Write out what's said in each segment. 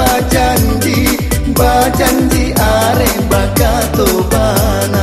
bajanji bajanji are bagato bana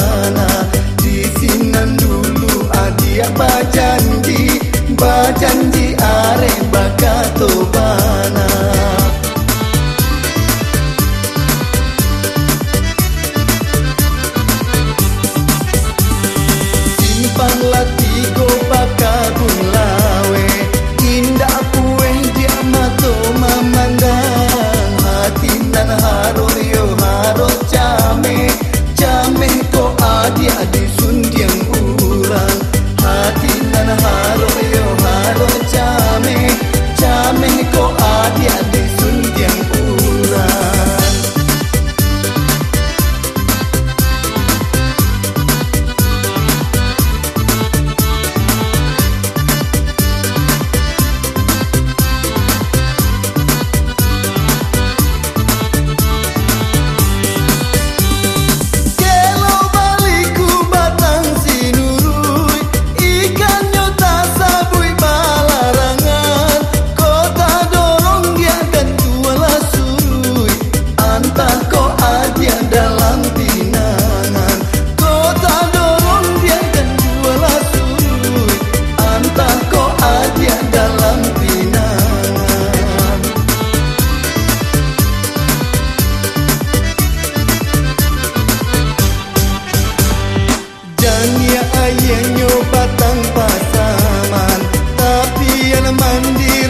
mana? Sini dulu adia bajanji Bajanji are bakatobana one